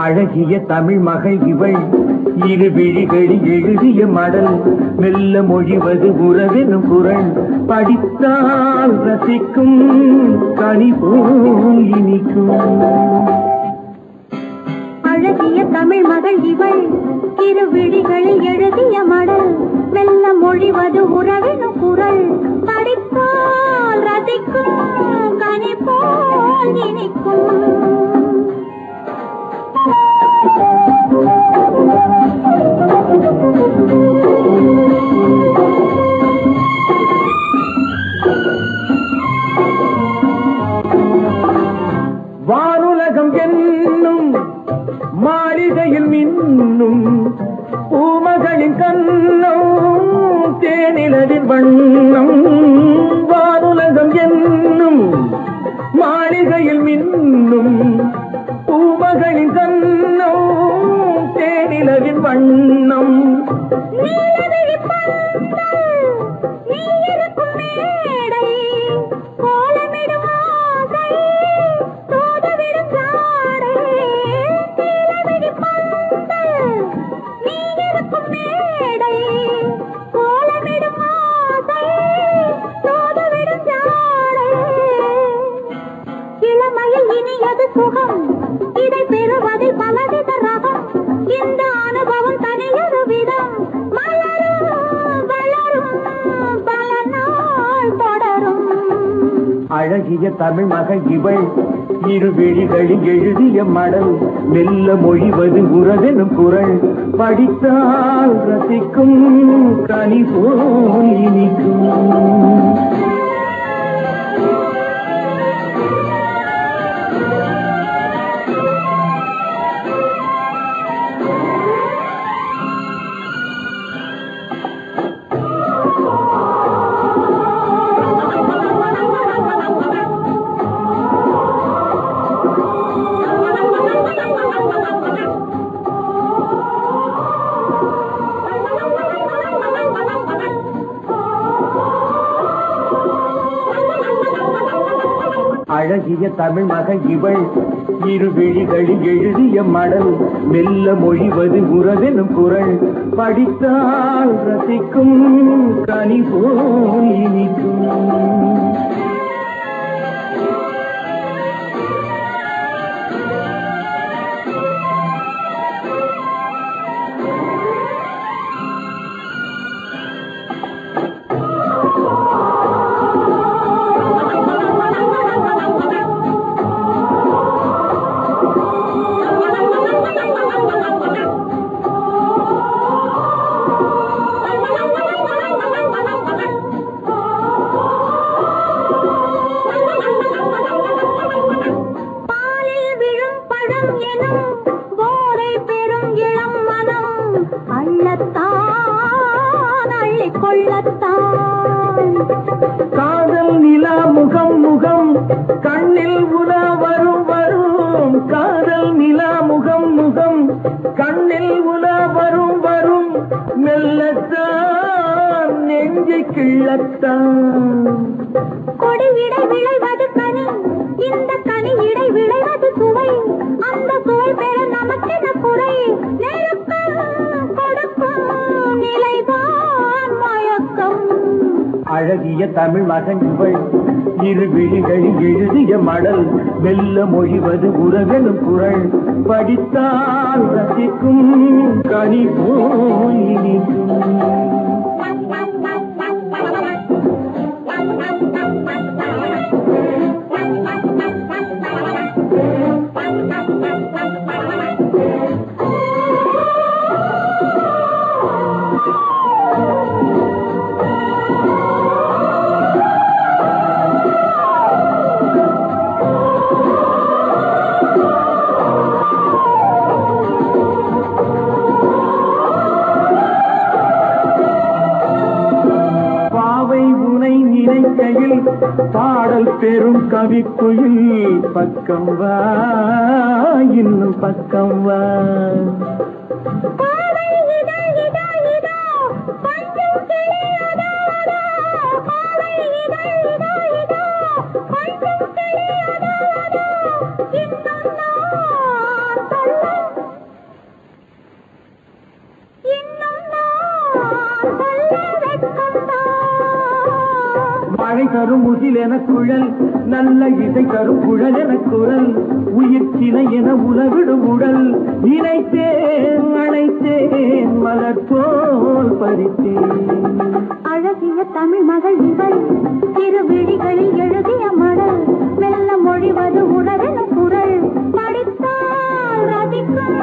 அழகிய தமிழ் மகள் இவள். இரு விழிகளில் எழுதிய மடல் மெல்ல மொழிவது உறவெனும் குரல். படித்தால் ரசிக்கும் கனிபோல் இனிக்கும். அழகிய தமிழ் மகள் இவள். இரு விழிகளில் எழுதிய மடல் மெல்ல மொழிவது உறவெனும் குரல். பூமகளின் கண்ணம் தேனிலவின் வண்ணம் வானுலகம் என்னும் மாளிகையில் மின்னும். பூமகளின் கண்ணம் தேனிலவின் வண்ணம். அழகிய தமிழ் மகள் இவள் இருவெளிகளில் எழுதிய மடல் மெல்ல மொழிவது உறவெனும் குரல் படித்தால் ரசிக்கும் கனி போல் இனிக்கும் அழகிய தமிழ் மகள் இவள். இரு விழிகளில் எழுதிய மடல் மெல்ல மொழிவது உறவெனும் குரல். படித்தால் ரசிக்கும் கனி போல் இனிக்கும். இளம் மனம் அள்ளத்தான் அள்ளிக் கொள்ளத்தான். காதல் நிலா முகம் முகம் கண்ணில் உலா வரும். வரும் காதல் நிலா முகம் முகம் கண்ணில் உலா வரும். வரும் மெல்லத்தான் நெஞ்சை கிள்ளத்தான். கொடி அழகிய தமிழ் மகன் இவள் இரு விழிகளில் எழுதிய மடல் மெல்ல மொழிவது உறவெனும் குரல். படித்தால் ரசிக்கும் கனி போல் பெரும் பக்கம் வா இன்னும் பக்கம் வா. மழை தரும் முகில் என குழல் நல்ல இசை தரும் குழல் என குரல் உயிர் சினை என உலவிடும் உடல். நினைத்தேன் அழைத்தேன் மலர் பறித்தேன் அழகிய தமிழ் மகள் இவள் திருவிழிகளில் எழுதிய மடல். மெல்ல மொழிவது உடலென குரல். படித்தால் ரதிக்கும்